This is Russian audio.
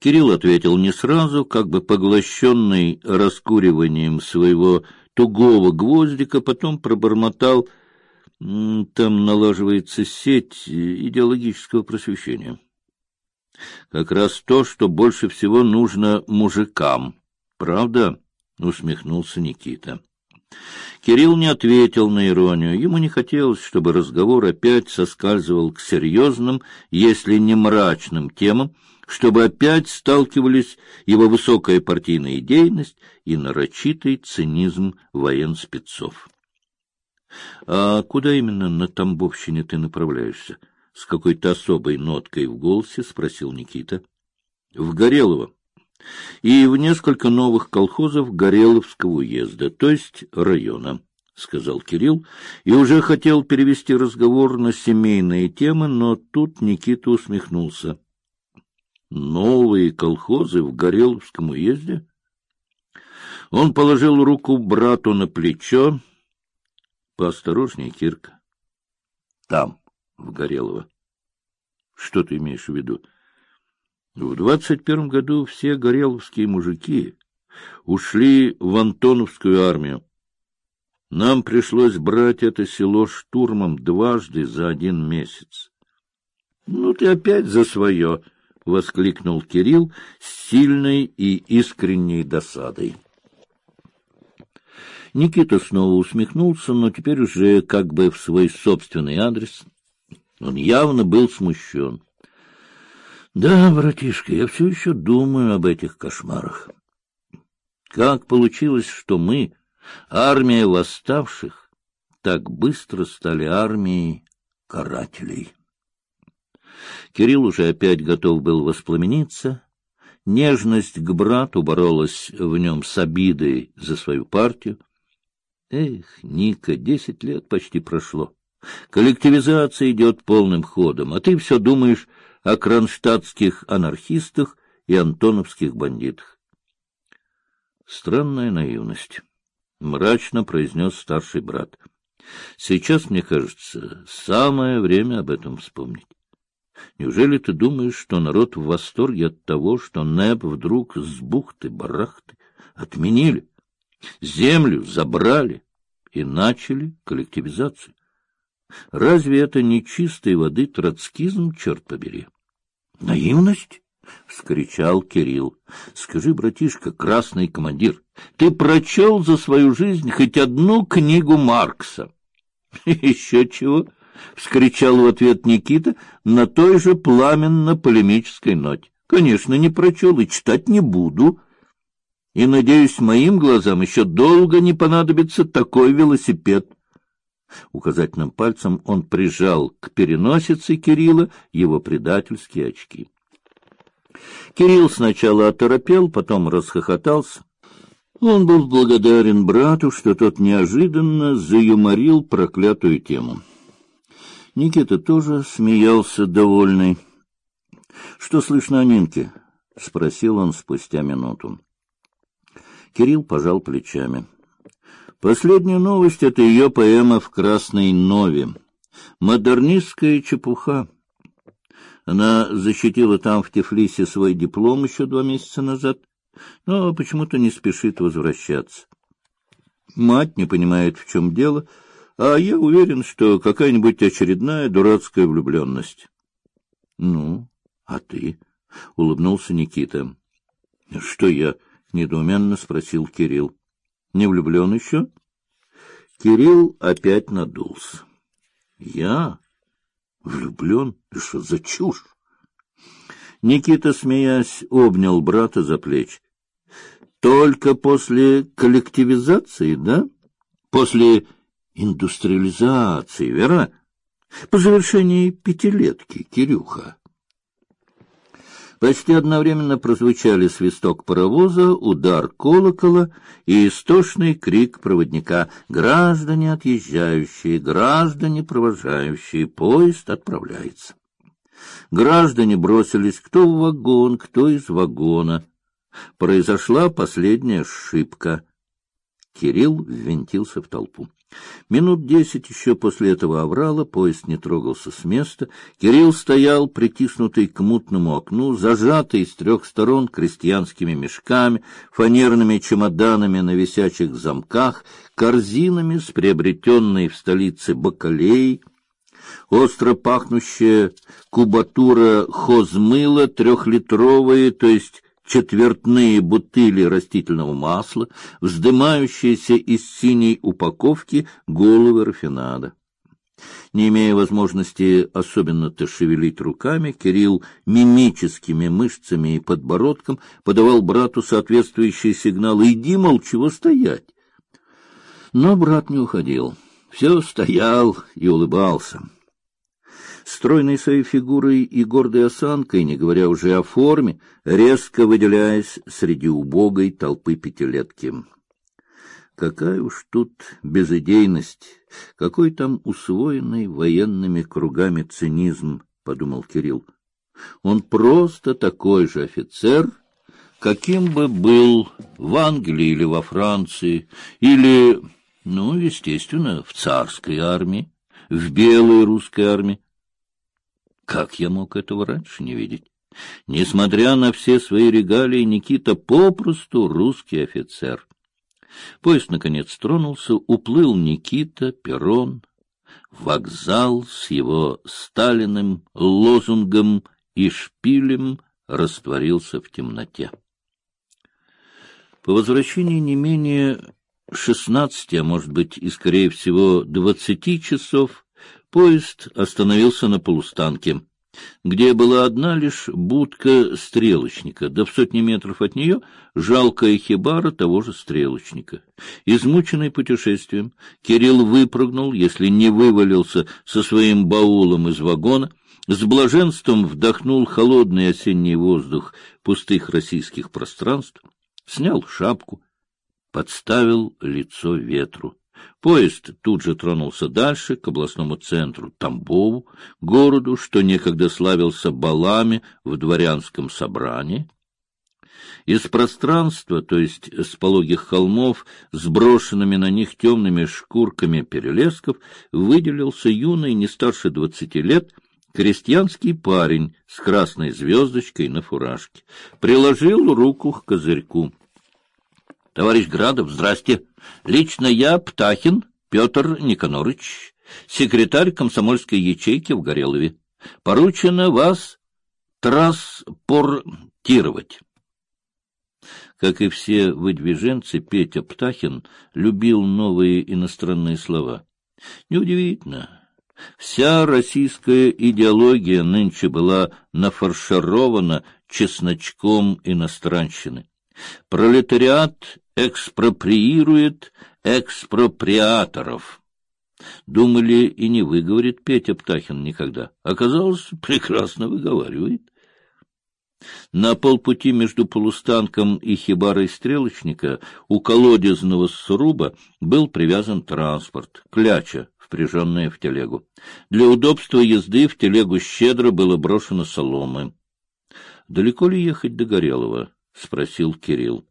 Кирилл ответил не сразу, как бы поглощенный раскуриванием своего тугого гвоздика, потом пробормотал там налаживается сеть идеологического просвещения. Как раз то, что больше всего нужно мужикам. Правда? усмехнулся Никита. Кирилл не ответил на иронию. Ему не хотелось, чтобы разговор опять соскальзывал к серьезным, если не мрачным темам, чтобы опять сталкивались его высокая партийная идейность и нарочитый цинизм военспецов. — А куда именно на Тамбовщине ты направляешься? — с какой-то особой ноткой в голосе спросил Никита. — В Горелово и в несколько новых колхозов Гореловского уезда, то есть района, — сказал Кирилл, и уже хотел перевести разговор на семейные темы, но тут Никита усмехнулся. — Новые колхозы в Гореловском уезде? Он положил руку брату на плечо. — Поосторожней, Кирка. — Там, в Горелово. — Что ты имеешь в виду? — в двадцать первом году все гореловские мужики ушли в Антоновскую армию. Нам пришлось брать это село штурмом дважды за один месяц. — Ну ты опять за свое! — воскликнул Кирилл с сильной и искренней досадой. Никита снова усмехнулся, но теперь уже как бы в свой собственный адрес. Он явно был смущен. Да, братишка, я все еще думаю об этих кошмарах. Как получилось, что мы, армия восставших, так быстро стали армией карателей? Кирилл уже опять готов был воспламениться. Нежность к брату боролась в нем с обидой за свою партию. Эх, Ника, десять лет почти прошло. Коллективизация идет полным ходом, а ты все думаешь о кронштадтских анархистах и антоновских бандитах. Странная наивность, мрачно произнес старший брат. Сейчас, мне кажется, самое время об этом вспомнить. Неужели ты думаешь, что народ в восторге от того, что НЭП вдруг с бухты-барахты отменили, землю забрали и начали коллективизацию? Разве это не чистой воды троцкизм, черт побери? — Наивность? — вскричал Кирилл. — Скажи, братишка, красный командир, ты прочел за свою жизнь хоть одну книгу Маркса? — Еще чего? — вскричал в ответ Никита на той же пламенно-полемической ноте. — Конечно, не прочел и читать не буду. И, надеюсь, моим глазам еще долго не понадобится такой велосипед. — Указательным пальцем он прижал к переносице Кирилла его предательские очки. Кирилл сначала оторопел, потом расхохотался. Он был благодарен брату, что тот неожиданно заюморил проклятую тему. Никита тоже смеялся довольный. — Что слышно о Нинке? — спросил он спустя минуту. Кирилл пожал плечами. — Последняя новость — это ее поэма «В красной нове». Модернистская чепуха. Она защитила там, в Тифлисе, свой диплом еще два месяца назад, но почему-то не спешит возвращаться. Мать не понимает, в чем дело, а я уверен, что какая-нибудь очередная дурацкая влюбленность. — Ну, а ты? — улыбнулся Никита. — Что я? — недоуменно спросил Кирилл. Не влюблен еще? Кирилл опять надулся. Я? Влюблен? Ты что за чушь? Никита, смеясь, обнял брата за плечи. Только после коллективизации, да? После индустриализации, верно? По завершении пятилетки, Кирюха. Почти одновременно прозвучали свисток паровоза, удар колокола и истошный крик проводника «Граждане отъезжающие, граждане провожающие, поезд отправляется». Граждане бросились кто в вагон, кто из вагона. Произошла последняя ошибка. Кирилл ввинтился в толпу. Минут десять еще после этого оврала поезд не трогался с места. Кирилл стоял, притиснутый к мутному окну, зажатый с трех сторон крестьянскими мешками, фанерными чемоданами на висячих замках, корзинами с приобретенной в столице бакалеей, остро пахнущая кубатура хозмыла трехлитровые, то есть четвертные бутыли растительного масла, вздымающиеся из синей упаковки головы рафинада. Не имея возможности особенно-то шевелить руками, Кирилл мимическими мышцами и подбородком подавал брату соответствующие сигналы. «Иди, мол, чего стоять?» Но брат не уходил. Все стоял и улыбался стройной своей фигурой и гордой осанкой, не говоря уже о форме, резко выделяясь среди убогой толпы пятилетки. Какая уж тут безыдейность, какой там усвоенный военными кругами цинизм, подумал Кирилл. Он просто такой же офицер, каким бы был в Англии или во Франции, или, ну, естественно, в царской армии, в белой русской армии. Как я мог этого раньше не видеть? Несмотря на все свои регалии, Никита попросту русский офицер. Поезд, наконец, тронулся, уплыл Никита, перрон, вокзал с его Сталиным лозунгом и шпилем растворился в темноте. По возвращении не менее шестнадцати, а может быть и, скорее всего, двадцати часов, Поезд остановился на полустанке, где была одна лишь будка стрелочника, да в сотни метров от нее жалкая хибара того же стрелочника. Измученный путешествием, Кирилл выпрыгнул, если не вывалился со своим баулом из вагона, с блаженством вдохнул холодный осенний воздух пустых российских пространств, снял шапку, подставил лицо ветру. Поезд тут же тронулся дальше, к областному центру Тамбову, городу, что некогда славился балами в дворянском собрании. Из пространства, то есть с пологих холмов, сброшенными на них темными шкурками перелесков, выделился юный, не старше двадцати лет, крестьянский парень с красной звездочкой на фуражке. Приложил руку к козырьку. — Товарищ Градов, здрасте! Лично я, Птахин Петр Никонорович, секретарь комсомольской ячейки в Горелове. Поручено вас транспортировать. Как и все выдвиженцы, Петя Птахин любил новые иностранные слова. Неудивительно. Вся российская идеология нынче была нафарширована чесночком иностранщины. Пролетариат экспроприирует экспроприаторов. Думали, и не выговорит Петя Птахин никогда. Оказалось, прекрасно выговаривает. На полпути между полустанком и хибарой стрелочника у колодезного сруба был привязан транспорт, кляча, впряженная в телегу. Для удобства езды в телегу щедро было брошено соломы. — Далеко ли ехать до Горелого? — спросил Кирилл.